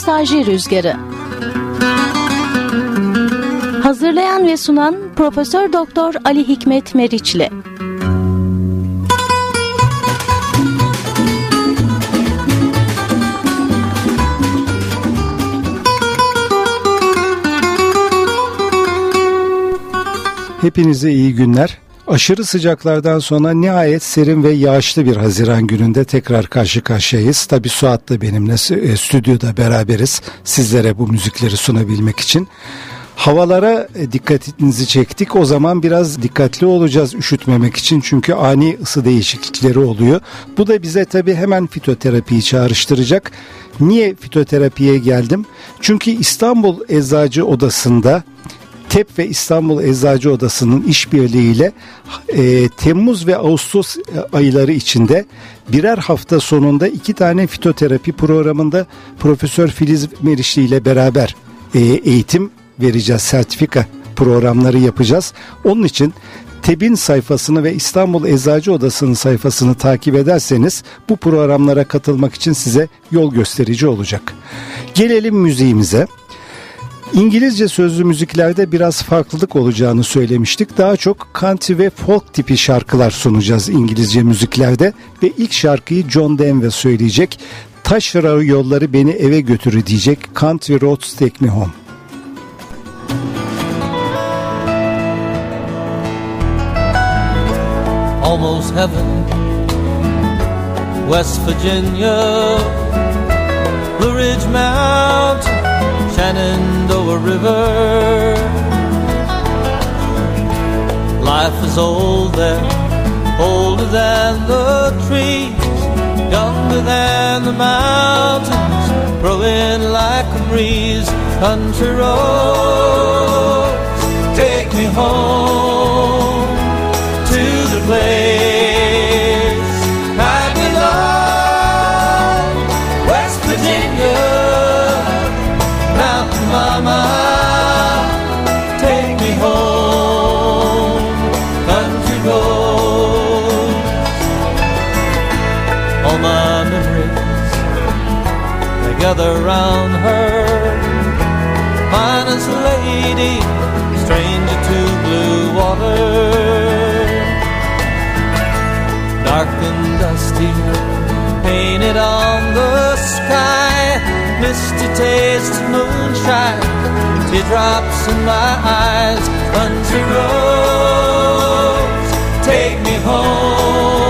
Nostalji Rüzgarı. Hazırlayan ve sunan Profesör Doktor Ali Hikmet Meriçli. Hepinize iyi günler. Aşırı sıcaklardan sonra nihayet serin ve yağışlı bir Haziran gününde tekrar karşı karşıyayız. Tabi Suat da benimle e, stüdyoda beraberiz sizlere bu müzikleri sunabilmek için. Havalara e, dikkatinizi çektik. O zaman biraz dikkatli olacağız üşütmemek için. Çünkü ani ısı değişiklikleri oluyor. Bu da bize tabii hemen fitoterapiyi çağrıştıracak. Niye fitoterapiye geldim? Çünkü İstanbul Eczacı Odası'nda TEP ve İstanbul Eczacı Odası'nın işbirliğiyle e, Temmuz ve Ağustos ayları içinde birer hafta sonunda iki tane fitoterapi programında Profesör Filiz Meriçli ile beraber e, eğitim vereceğiz, sertifika programları yapacağız. Onun için TEB'in sayfasını ve İstanbul Eczacı Odası'nın sayfasını takip ederseniz bu programlara katılmak için size yol gösterici olacak. Gelelim müziğimize. İngilizce sözlü müziklerde biraz farklılık olacağını söylemiştik. Daha çok country ve folk tipi şarkılar sunacağız İngilizce müziklerde ve ilk şarkıyı John Denver söyleyecek. Taşra yolları beni eve götürü diyecek. Country Roads Take Me Home. Almost heaven West Virginia Blue Ridge Mountain Shenandoah River. Life is old there, older than the trees, younger than the mountains, growing like a breeze. Country roads, take me home to the place gather round her, finest lady, stranger to blue water, dark and dusty, painted on the sky. Misty taste moonshine, teardrops in my eyes, country roads, take me home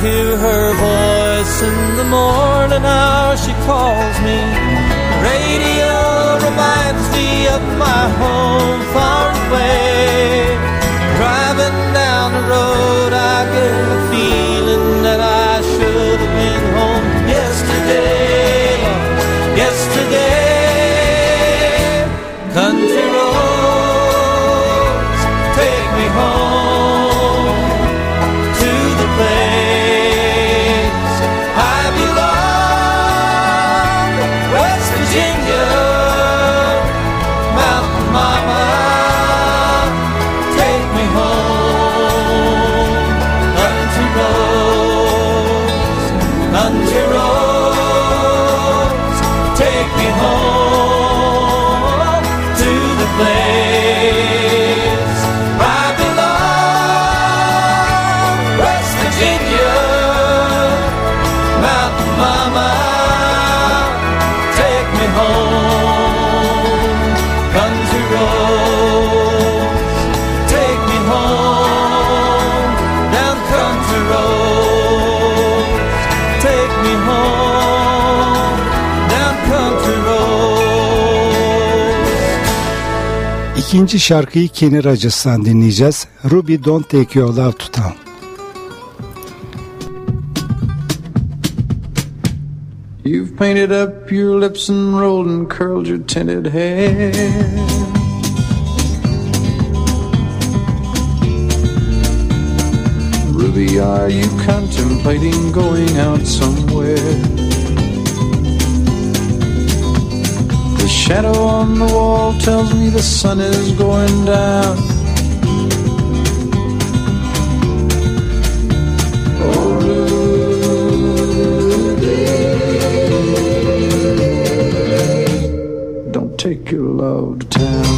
hear her voice in the morning hour. She calls me. Radio reminds me of my home far away. Driving down the road, I get a feeling İkinci şarkıyı Kenny Rogers'tan dinleyeceğiz. Ruby Don't Take Your Love to Town. You've painted up your lips and rolled and curled your tinted hair. Ruby, are you contemplating going out somewhere? Shadow on the wall tells me the sun is going down. Don't take your love to town.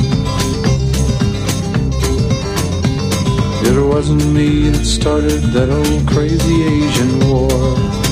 It wasn't me that started that old crazy Asian war.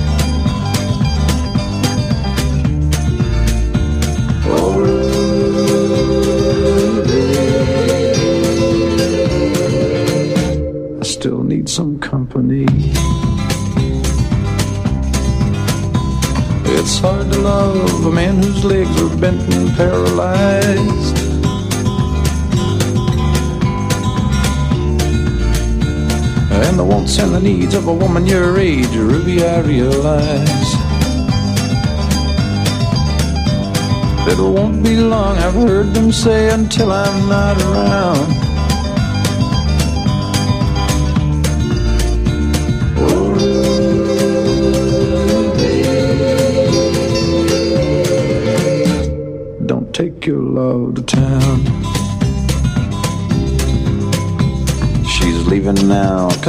Needs of a woman your age, Ruby, I realize. It won't be long, I've heard them say, until I'm not around.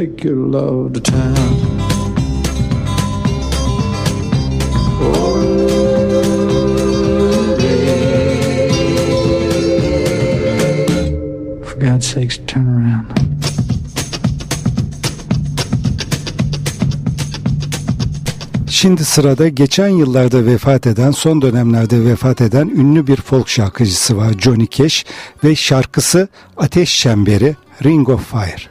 Take your love to town. For God's sakes, turn around. Şimdi sırada geçen yıllarda vefat eden, son dönemlerde vefat eden ünlü bir folk şarkıcısı var Johnny Cash ve şarkısı Ateş Çemberi Ring of Fire.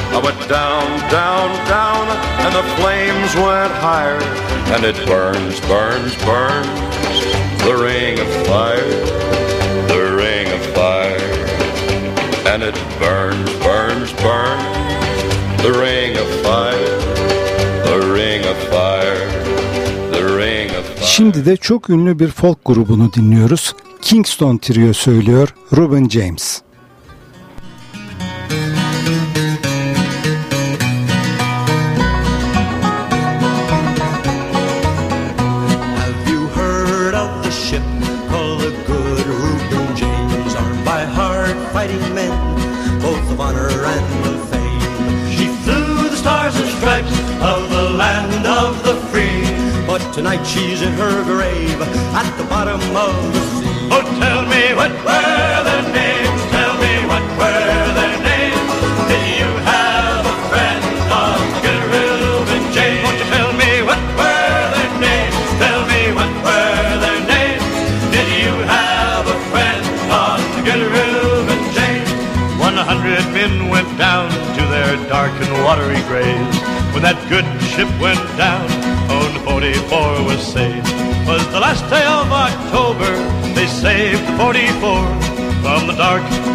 Down, down, down, and the flames went higher. And it burns, burns, burns. The ring of fire, the ring of fire. burns, burns, burns. The ring of fire, the ring of fire, the ring of fire. Şimdi de çok ünlü bir folk grubunu dinliyoruz. Kingston Trio söylüyor Ruben James.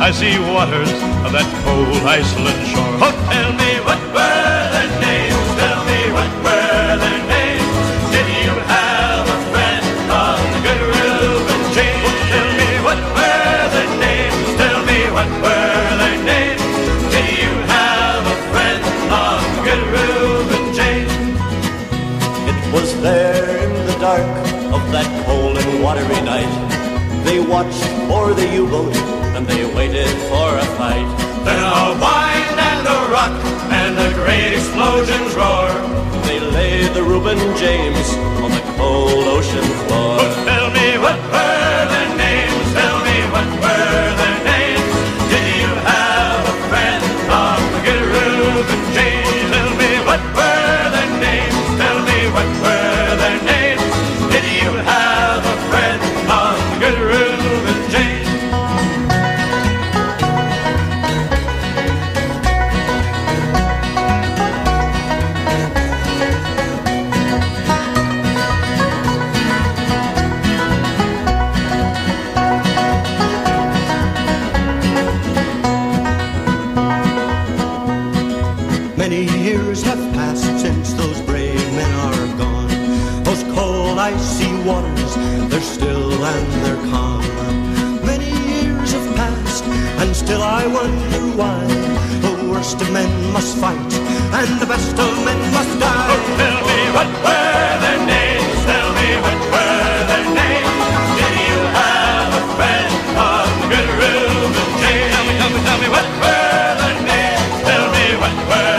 Dark, see waters of that cold Iceland shore. Oh, James years have passed since those brave men are gone. Those cold, icy waters, they're still and they're calm. Many years have passed, and still I wonder why the worst of men must fight, and the best of men must die. Oh, tell me what were their names? Tell me what were their names? Did you have a friend on the good Reuben James? Tell me, tell me, tell me what were their names? Tell me what were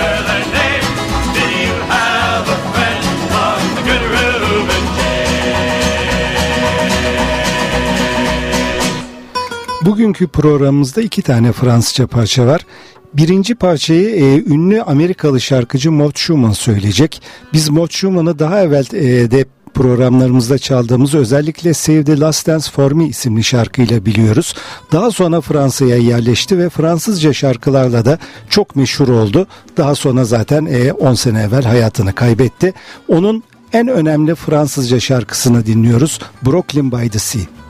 Bugünkü programımızda iki tane Fransızca parça var. Birinci parçayı e, ünlü Amerikalı şarkıcı Mort Schumann söyleyecek. Biz Mort Schumann'ı daha evvel e, de programlarımızda çaldığımız özellikle Save the Last Dance for Me isimli şarkıyla biliyoruz. Daha sonra Fransa'ya yerleşti ve Fransızca şarkılarla da çok meşhur oldu. Daha sonra zaten e, 10 sene evvel hayatını kaybetti. Onun en önemli Fransızca şarkısını dinliyoruz. Brooklyn by the Sea.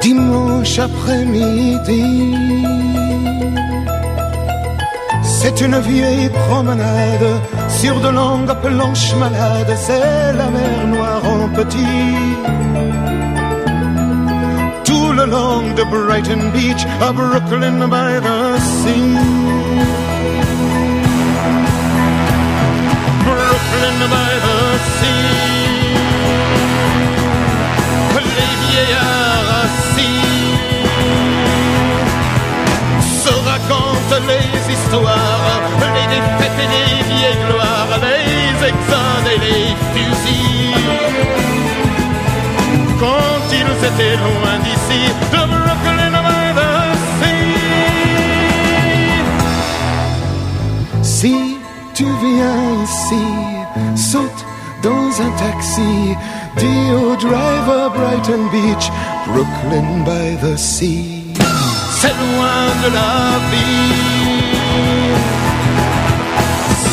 Dimanche après-midi. C'est une vieille promenade sur de longues planches malades. C'est la mer Noire en petit. Tout le long de Brighton Beach à Brooklyn by the sea. Brooklyn by the sea. Les vieillards assis se racontent les histoires, les défaites et les vieilles gloires, les exodes et les fusils. Quand ils étaient loin d'ici, de Brooklyn sea. Si tu viens ici, saute dans un taxi. Dear driver, Brighton Beach, Brooklyn by the sea. C'est loin de la vie.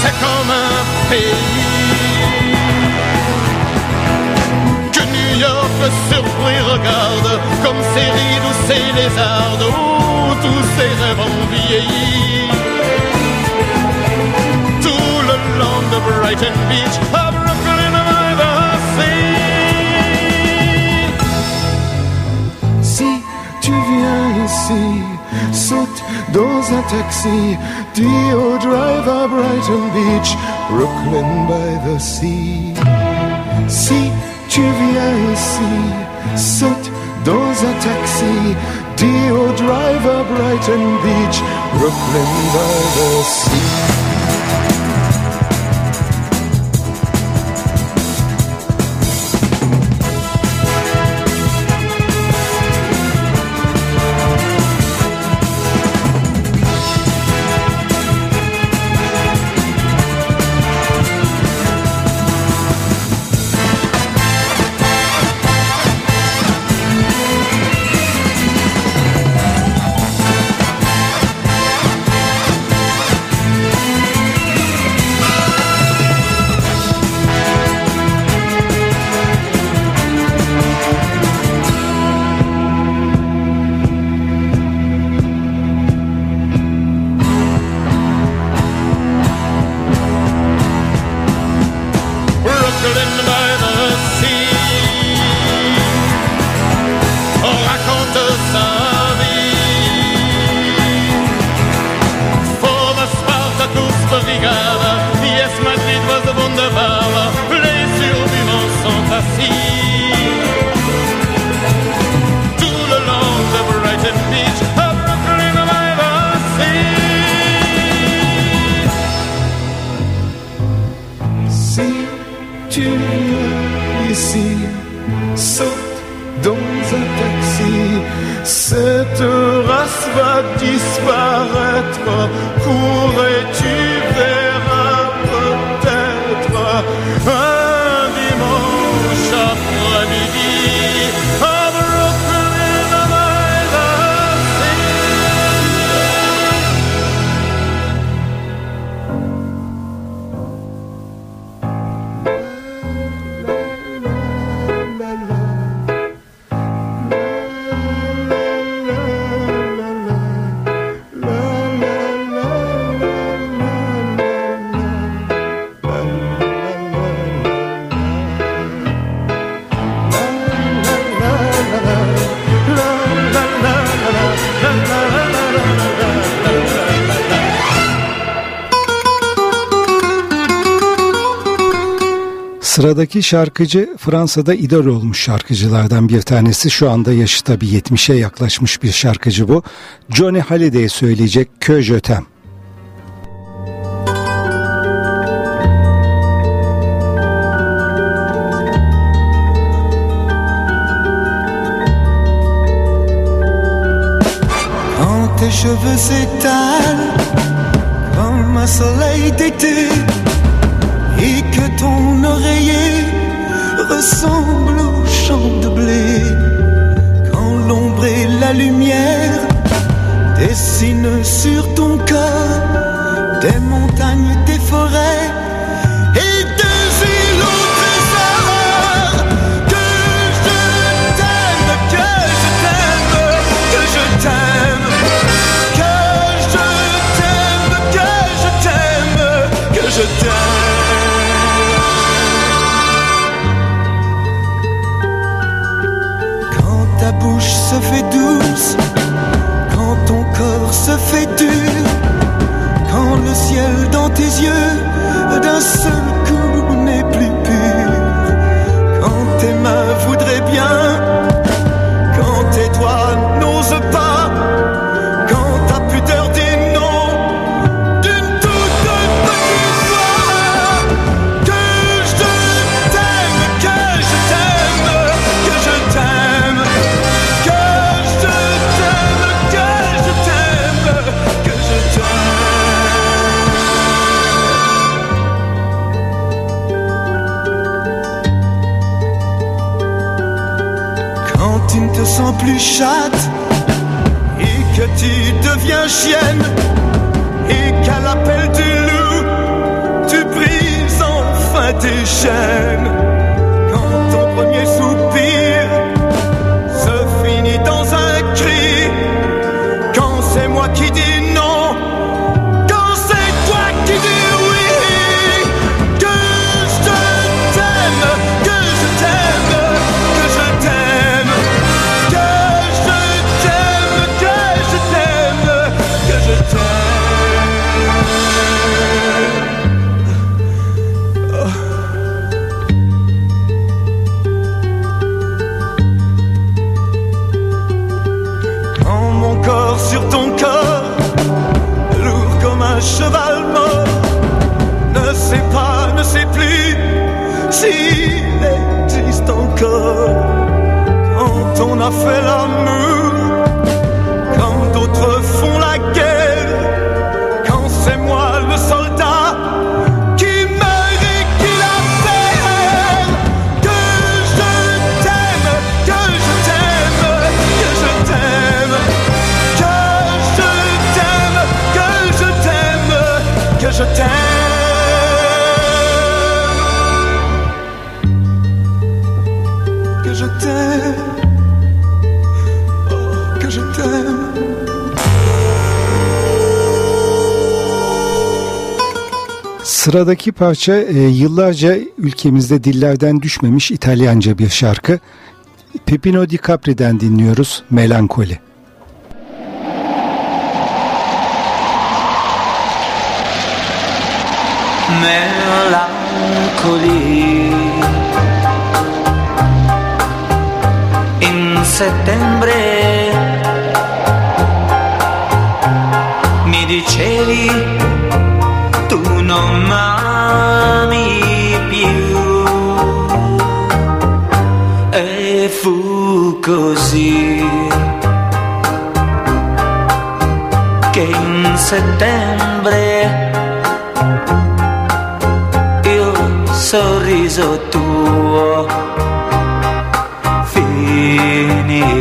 C'est comme un pays. Que New York surpris regarde comme ses rides ou ses lézards, où tous ses rêves ont vieilli. Tout le long de Brighton Beach, ici, saute dans un taxi. Dis au driver, Brighton Beach, Brooklyn by the sea. Si tu viens ici, saute dans un taxi. Dis au driver, Brighton Beach, Brooklyn by the sea. Sıradaki şarkıcı Fransa'da idol olmuş şarkıcılardan bir tanesi. Şu anda yaşı tabi 70'e yaklaşmış bir şarkıcı bu. Johnny Hallyday söyleyecek t'aime. Quand tes cheveux s'étalent comme un soleil d'été ressemble au champ de blé. Quand l'ombre et la lumière dessinent sur ton corps des montagnes, se fait dur, quand le ciel dans tes yeux et que tu deviens chienne et qu'à l'appel du loup, tu brises enfin tes chaînes. fait l'amour. Sıradaki parça e, yıllarca ülkemizde dillerden düşmemiş İtalyanca bir şarkı. Pepino Di Capri'den dinliyoruz Melankoli. Melancoli In settembre Mi dicevi così che in settembre il sorriso tuo finì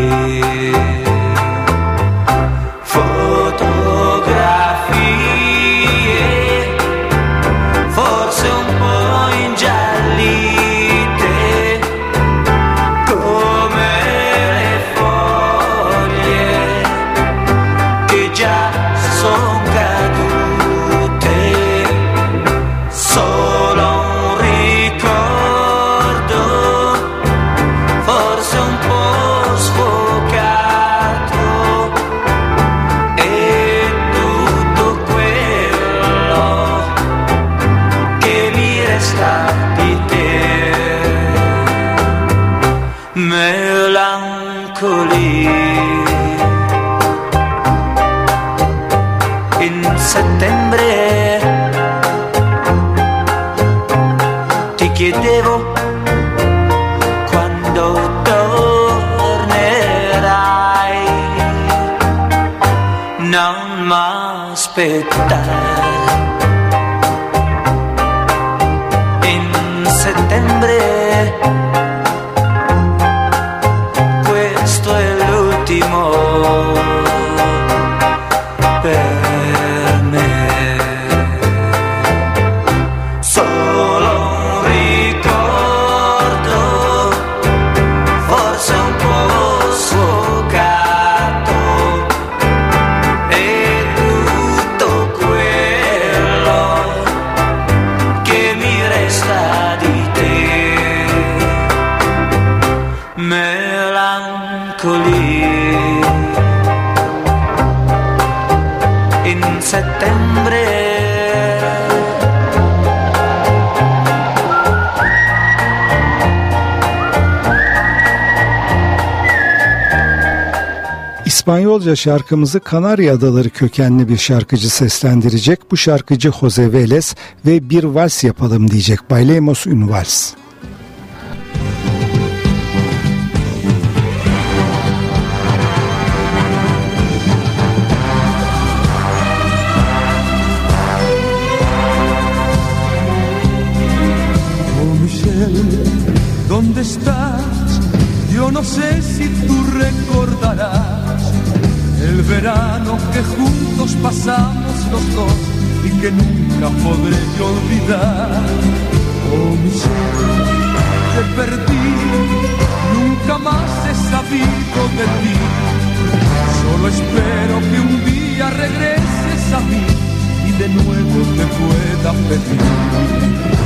En septiembre Solca şarkımızı Kanarya Adaları kökenli bir şarkıcı seslendirecek. Bu şarkıcı Jose Vélez ve bir vals yapalım diyecek. Bailemos un vals. Que nunca podré olvidar. Oh, mi ser, te perdí, nunca más he sabido de ti. Solo espero que un día regreses a mí y de nuevo te pueda pedir.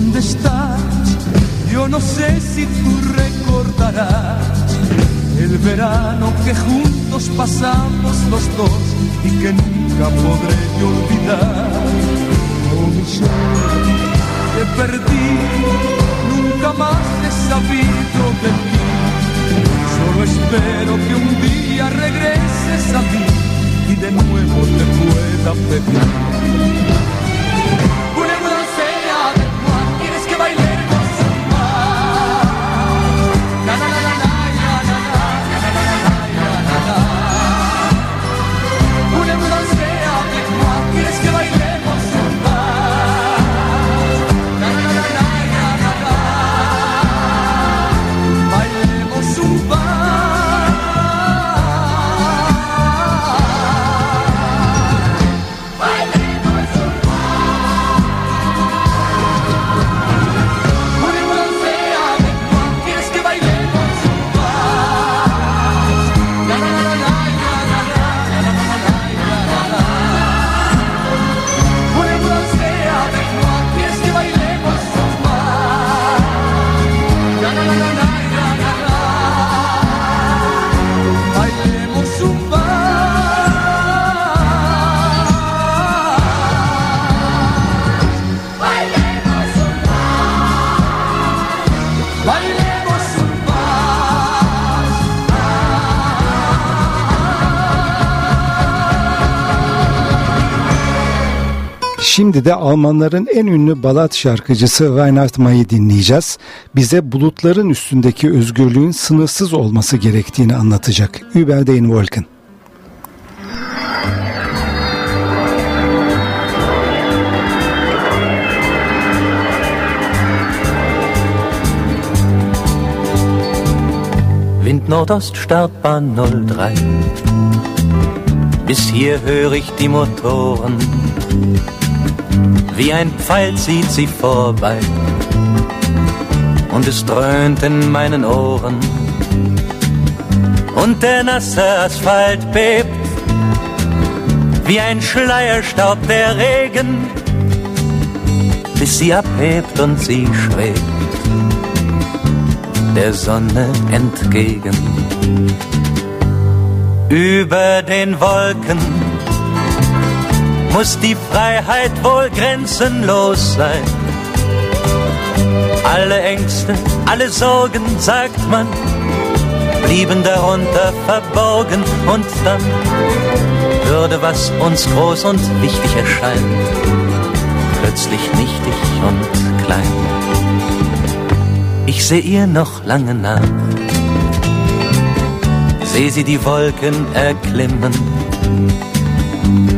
¿Dónde estás? Yo no sé si tú recordarás el verano que juntos pasamos los dos y que nunca podré yo olvidar. Oh Michelle, te perdí, nunca más he sabido de ti. Solo espero que un día regreses a mí y de nuevo te pueda pedir. Şimdi de Almanların en ünlü balat şarkıcısı Reinhard May'ı dinleyeceğiz. Bize bulutların üstündeki özgürlüğün sınırsız olması gerektiğini anlatacak. Über den Wolken. Wind Nordost Startbahn 03. Bis hier höre ich die Motoren. Wie ein Pfeil zieht sie vorbei. Und es dröhnt in meinen Ohren. Und der nasse Asphalt bebt. Wie ein Schleierstaub der Regen. Bis sie abhebt und sie schwebt der Sonne entgegen. Über den Wolken muss die Freiheit wohl grenzenlos sein. Alle Ängste, alle Sorgen, sagt man, blieben darunter verborgen und dann würde, was uns groß und wichtig erscheint, plötzlich nichtig und klein. Ich seh ihr noch lange nach, seh sie die Wolken erklimmen,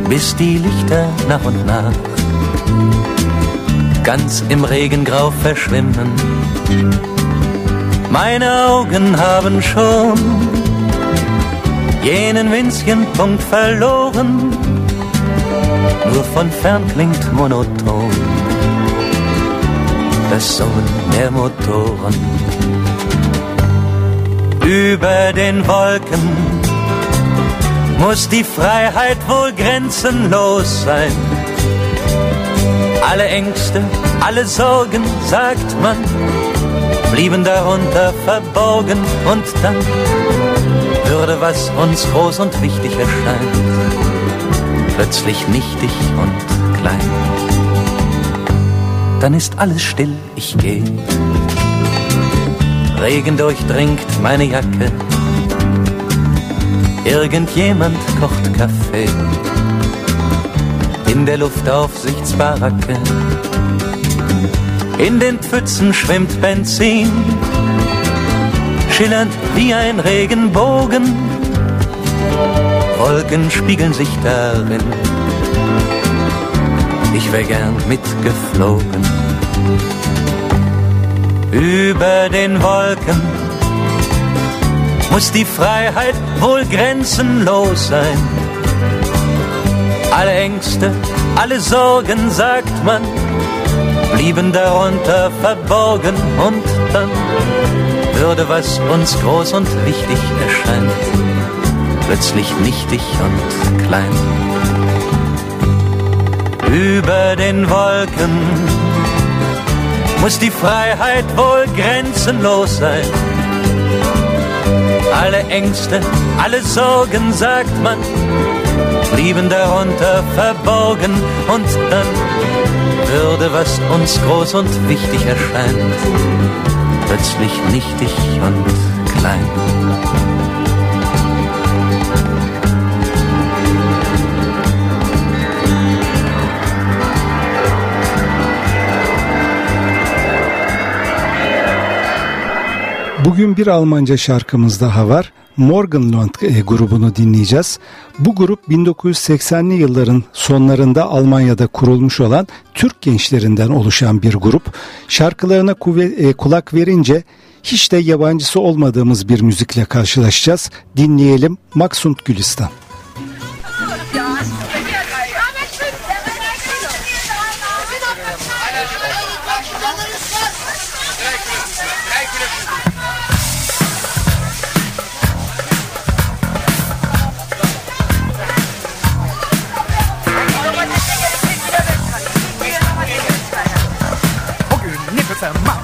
bis die Lichter nach und nach ganz im Regengrau verschwimmen. Meine Augen haben schon jenen winzigen Punkt verloren, nur von fern klingt monoton das Summen der Motoren. Über den Wolken muss die Freiheit wohl grenzenlos sein. Alle Ängste, alle Sorgen, sagt man, blieben darunter verborgen und dann würde, was uns groß und wichtig erscheint, plötzlich nichtig und klein. dann ist alles still, ich geh. Regen durchdringt meine Jacke. Irgendjemand kocht Kaffee. In der Luftaufsichtsbaracke. In den Pfützen schwimmt Benzin. Schillernd wie ein Regenbogen. Wolken spiegeln sich darin. Ich wär gern mitgeflogen über den Wolken muss die Freiheit wohl grenzenlos sein. Alle Ängste, alle Sorgen, sagt man, blieben darunter verborgen und dann würde, was uns groß und wichtig erscheint, plötzlich nichtig und klein. Über den Wolken muss die Freiheit wohl grenzenlos sein. Alle Ängste, alle Sorgen, sagt man, blieben darunter verborgen und dann würde, was uns groß und wichtig erscheint, plötzlich nichtig und klein. Bugün bir Almanca şarkımız daha var. Morgenland e, grubunu dinleyeceğiz. Bu grup 1980'li yılların sonlarında Almanya'da kurulmuş olan Türk gençlerinden oluşan bir grup. Şarkılarına e, kulak verince hiç de yabancısı olmadığımız bir müzikle karşılaşacağız. Dinleyelim Maksund Gülistan.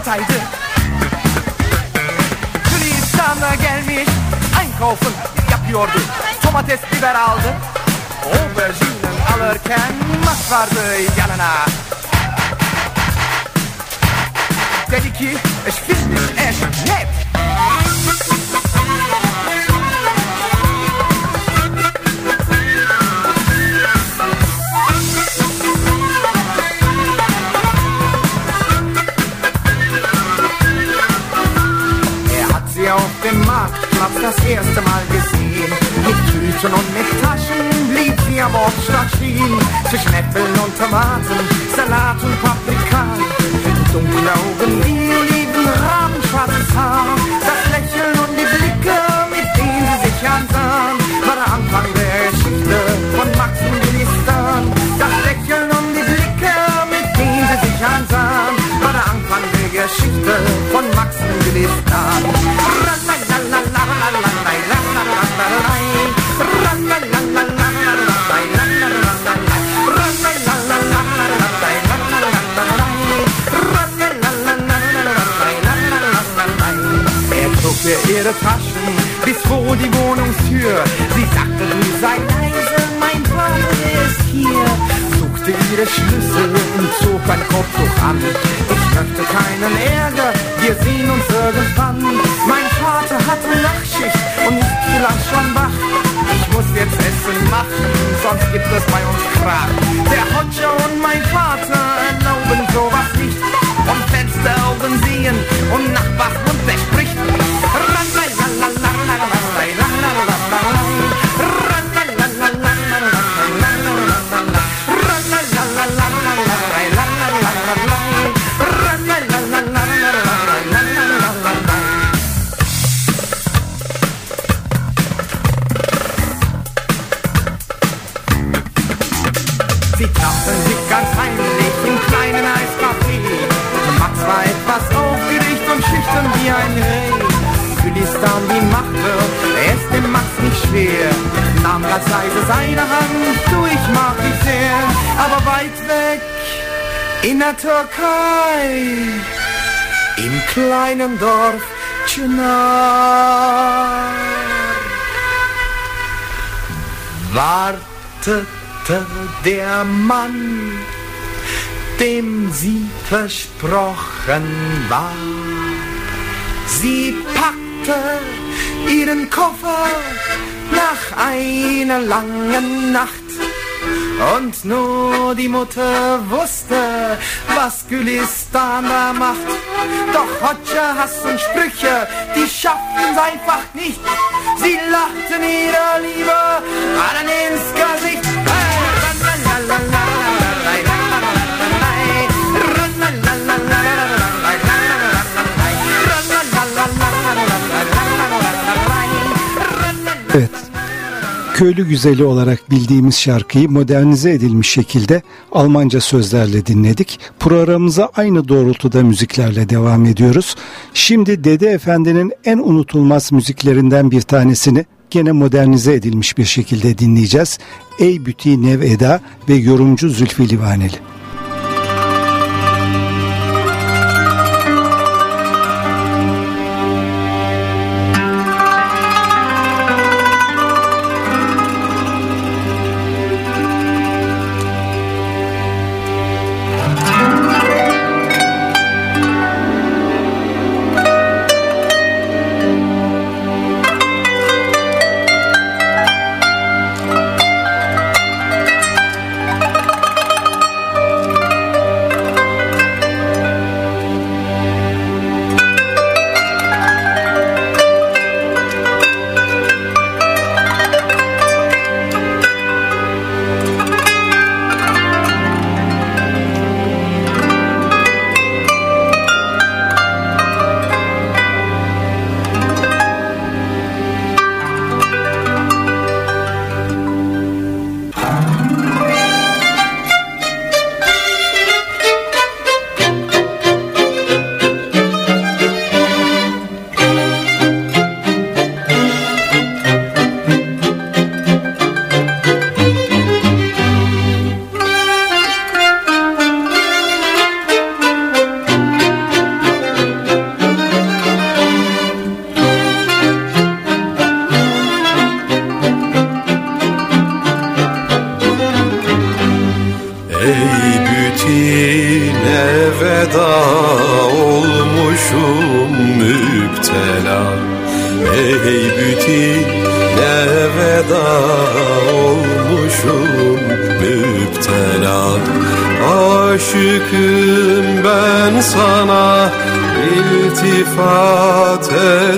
Olsaydı. Gülistan'a gelmiş einkaufen yapıyordu. Domates biber aldı. Auberginen alırken mas vardı yanına. Dedi ki ich finde es nett Marktplatz das erste Mal gesehen. Mit Tüten und mit Taschen blieb sie am Obststand stehen. Zwischen Äpfeln und Tomaten, Salat und Paprika. Dunkle Augen wie Oliven, rabenschwarzes Haar. Das Lächeln und die Blicke, mit denen sie sich ansahen, war der Anfang der Geschichte von Max und Gelistan. Das Lächeln und die Blicke, mit denen sie sich ansahen, war der Anfang der Geschichte von Max und Gelistan. Ihre Taschen bis vor die Wohnungstür. Sie sagte, du sei leise, mein Vater ist hier. Suchte ihre Schlüssel und zog ein Kopftuch an. Ich möchte keinen Ärger, wir sehen uns irgendwann. Mein Vater hatte Nachtschicht und ist vielleicht schon wach. Ich muss jetzt Essen machen, sonst gibt es bei uns Krach. Der Hodger und mein Vater erlauben sowas nicht. Und Fensteraugen sehen und Nachbarsmund, der spricht. Türkei, im kleinen Dorf Çınar. Wartete der Mann dem sie versprochen war. Sie packte ihren Koffer nach einer langen Nacht. Und nur die Mutter wusste, was Gülistan da macht. Doch Hotscher, Hass und Sprüche, die schaffen's einfach nicht. Sie lachten ihrer Liebe allen ins Gesicht. Köylü güzeli olarak bildiğimiz şarkıyı modernize edilmiş şekilde Almanca sözlerle dinledik. Programımıza aynı doğrultuda müziklerle devam ediyoruz. Şimdi Dede Efendi'nin en unutulmaz müziklerinden bir tanesini gene modernize edilmiş bir şekilde dinleyeceğiz. Ey Büti Nev Eda ve yorumcu Zülfü Livaneli.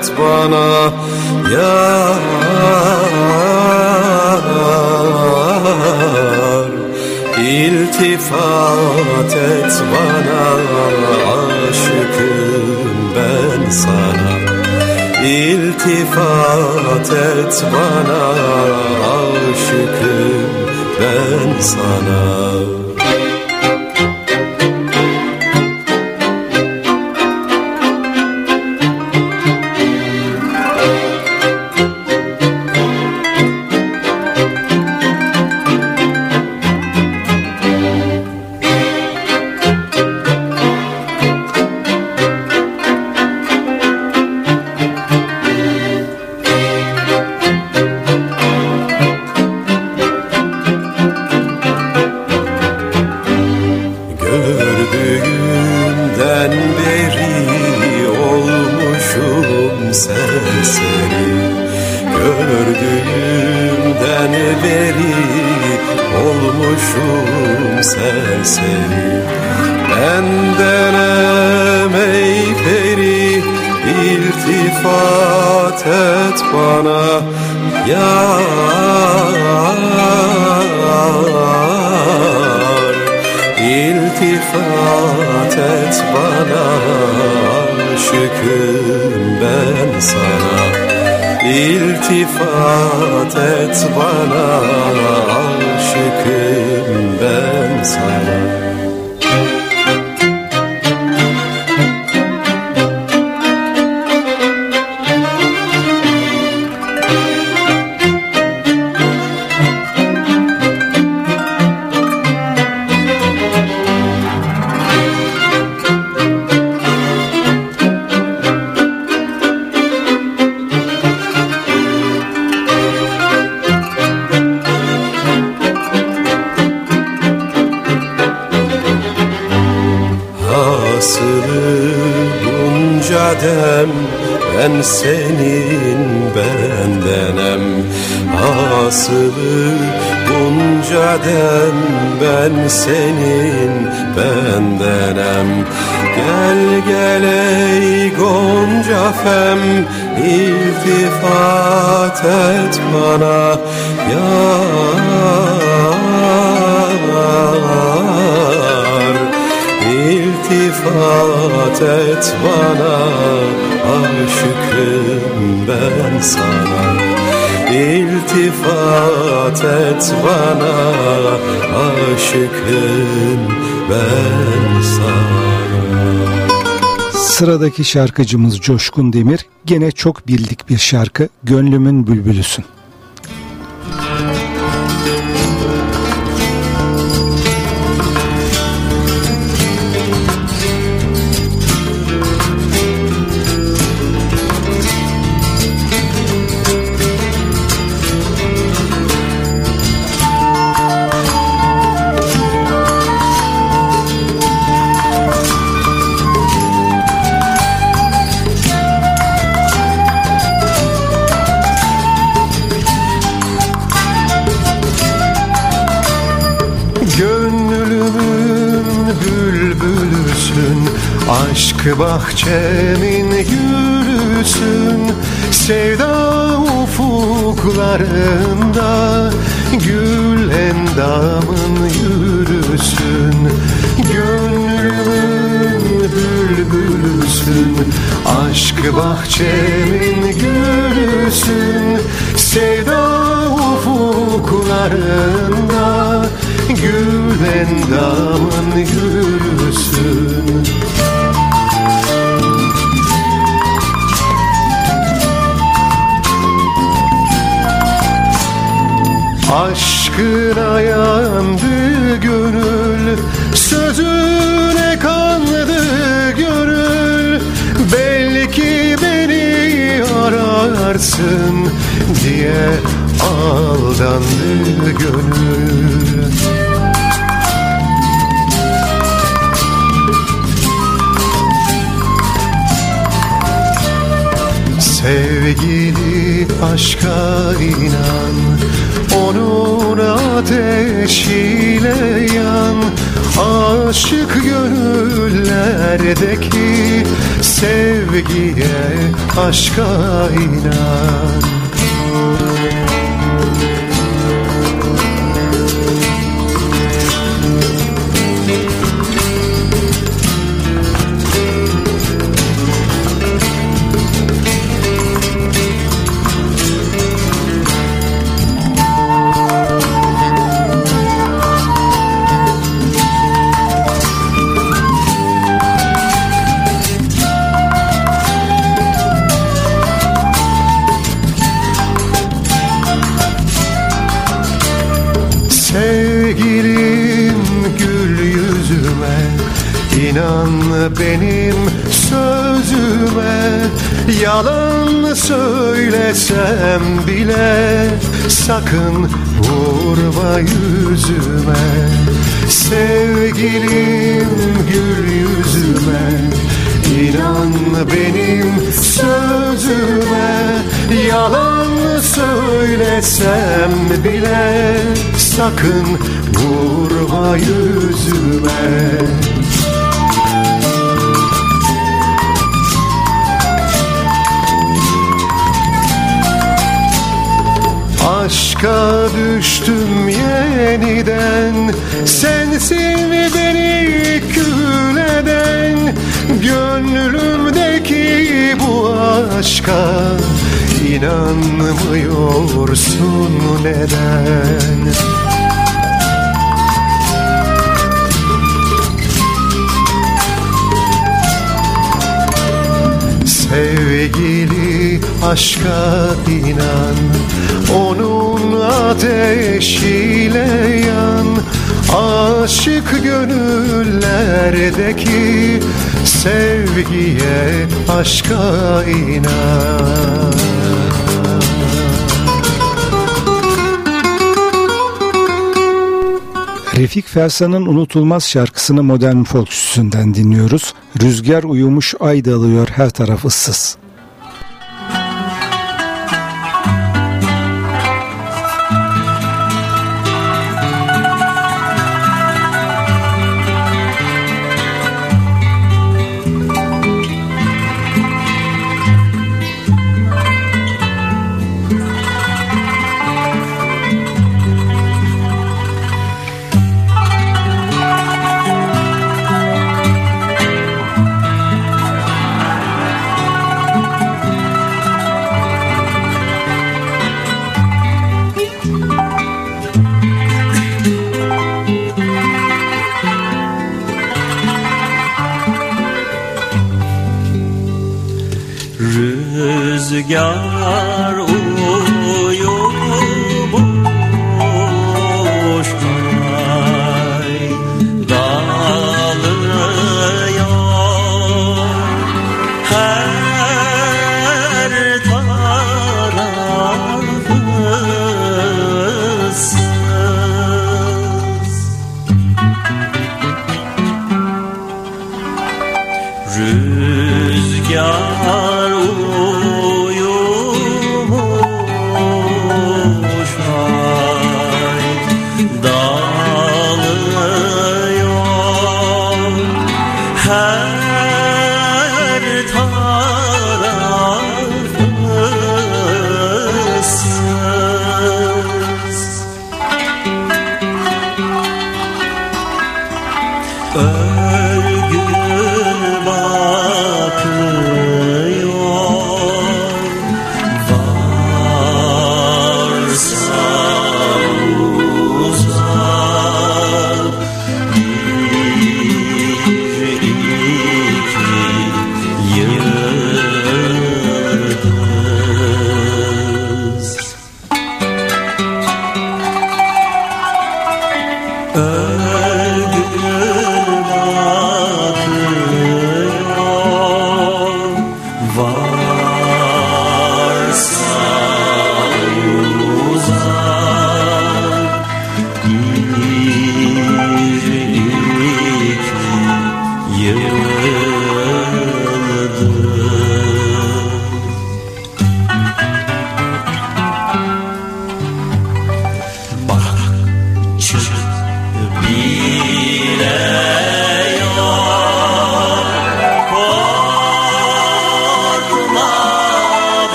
öğret bana ya İltifat et bana aşıkım ben sana. İltifat et bana aşıkım ben sana. Et bana yar. İltifat et bana aşıkım ben sana. İltifat et bana aşıkım ben sana. Sıradaki şarkıcımız Coşkun Demir gene çok bildik bir şarkı Gönlümün Bülbülüsün. Aşk bahçemin gülüsün. Sevda ufuklarında Gül endamın yürüsün. Gönlümün bülbülüsün Aşk bahçemin gülüsün Sevda ufuklarında Gül endamın yürüsün Aşkına yandı gönül Sözüne kandı gönül. Belki beni ararsın Diye aldandı gönül. Sevgili aşka inan Onun ateşiyle yan Aşık gönüllerdeki Sevgiye aşka inan benim sözüme Yalan söylesem bile Sakın vurma yüzüme. Sevgilim gül yüzüme İnan benim sözüme Yalan söylesem bile Sakın vurma yüzüme Aşka düştüm yeniden Sensin beni kül eden Gönlümdeki bu aşka inanmıyorsun neden? Sevgili aşka inan. Onun ateşiyle yan. Aşık gönüllerdeki Sevgiye aşka inan Refik Fersan'ın unutulmaz şarkısını modern folkçüsünden dinliyoruz. Rüzgar uyumuş ay dalıyor her taraf ıssız. Rüzgar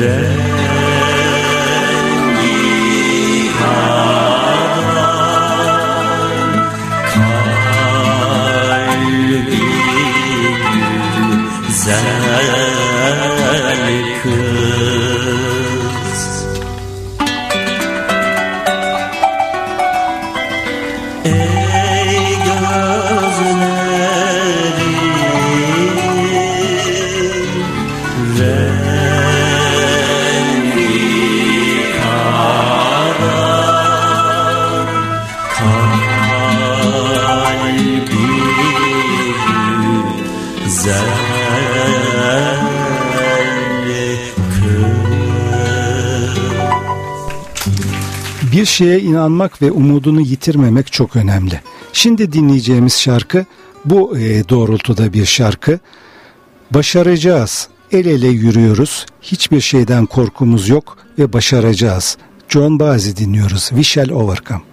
Jack. Şeye inanmak ve umudunu yitirmemek çok önemli. Şimdi dinleyeceğimiz şarkı bu e, doğrultuda bir şarkı. Başaracağız. El ele yürüyoruz. Hiçbir şeyden korkumuz yok ve başaracağız. John Baez dinliyoruz. We shall overcome.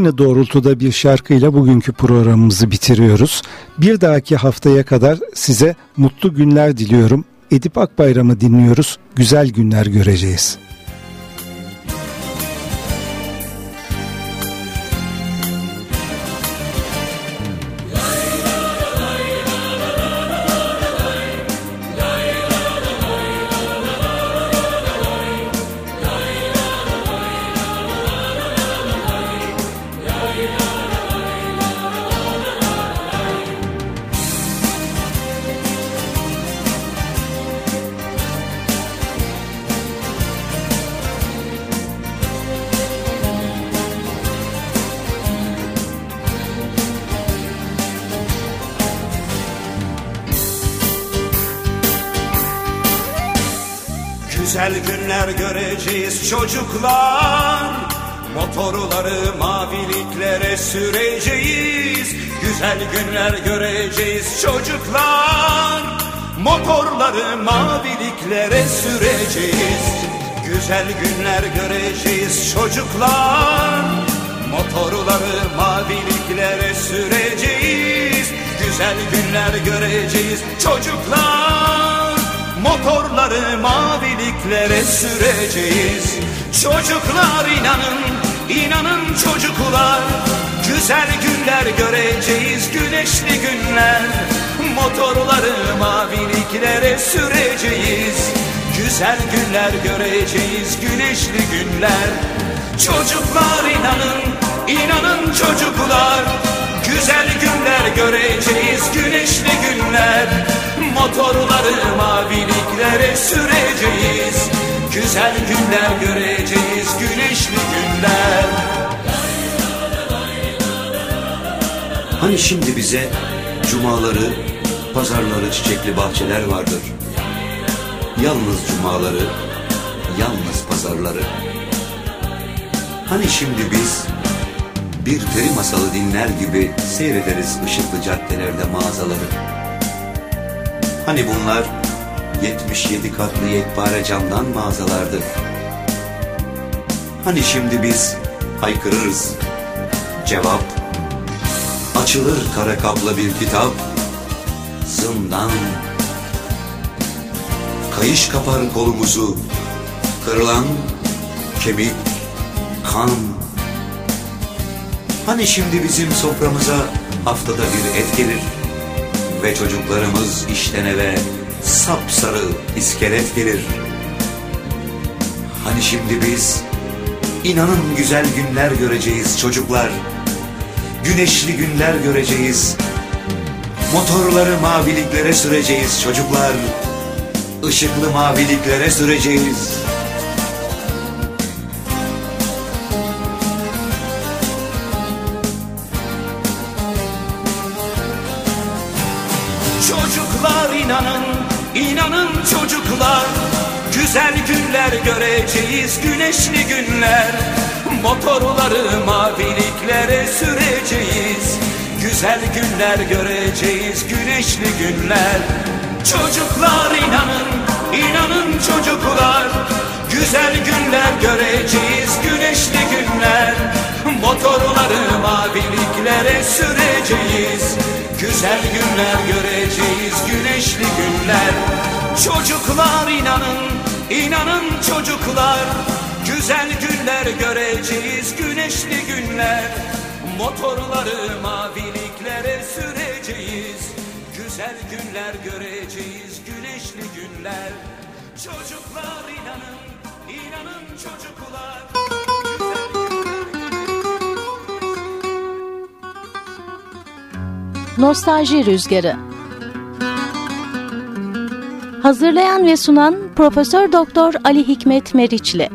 Aynı doğrultuda bir şarkıyla bugünkü programımızı bitiriyoruz. Bir dahaki haftaya kadar size mutlu günler diliyorum. Edip Akbayram'ı dinliyoruz. Güzel günler göreceğiz. Çocuklar. Motorları maviliklere süreceğiz. Güzel günler göreceğiz çocuklar. Motorları maviliklere süreceğiz. Güzel günler göreceğiz çocuklar. Motorları maviliklere süreceğiz. Güzel günler göreceğiz çocuklar Motorları maviliklere süreceğiz. Çocuklar inanın, inanın çocuklar. Güzel günler göreceğiz, güneşli günler. Motorları maviliklere süreceğiz. Güzel günler göreceğiz, güneşli günler. Çocuklar inanın, inanın çocuklar Güzel günler göreceğiz, güneşli günler Motorları maviliklere süreceğiz Güzel günler göreceğiz, güneşli günler Hani şimdi bize cumaları, pazarları, çiçekli bahçeler vardır. Yalnız cumaları, yalnız pazarları. Hani şimdi biz bir peri masalı dinler gibi seyrederiz ışıklı caddelerde mağazaları. Hani bunlar 77 katlı yekpare camdan mağazalardır. Hani şimdi biz haykırırız. Cevap Açılır kara kaplı bir kitap Zindan Kayış kapar kolumuzu Kırılan kemik Kan Hani şimdi bizim soframıza haftada bir et gelir? Ve çocuklarımız işten eve sapsarı iskelet gelir. Hani şimdi biz inanın güzel günler göreceğiz çocuklar. Güneşli günler göreceğiz. Motorları maviliklere süreceğiz çocuklar. Işıklı maviliklere süreceğiz çocuklar Güzel günler göreceğiz, güneşli günler. Motorları maviliklere süreceğiz. Güzel günler göreceğiz, güneşli günler. Çocuklar inanın, inanın çocuklar. Güzel günler göreceğiz, güneşli günler. Motorları maviliklere süreceğiz. Güzel günler göreceğiz, güneşli günler Çocuklar inanın, inanın çocuklar. Güzel günler göreceğiz, güneşli günler. Motorları maviliklere süreceğiz. Güzel günler göreceğiz, güneşli günler. Çocuklar inanın, inanın çocuklar. Nostalji Rüzgarı Hazırlayan ve sunan Profesör Doktor Ali Hikmet Meriçli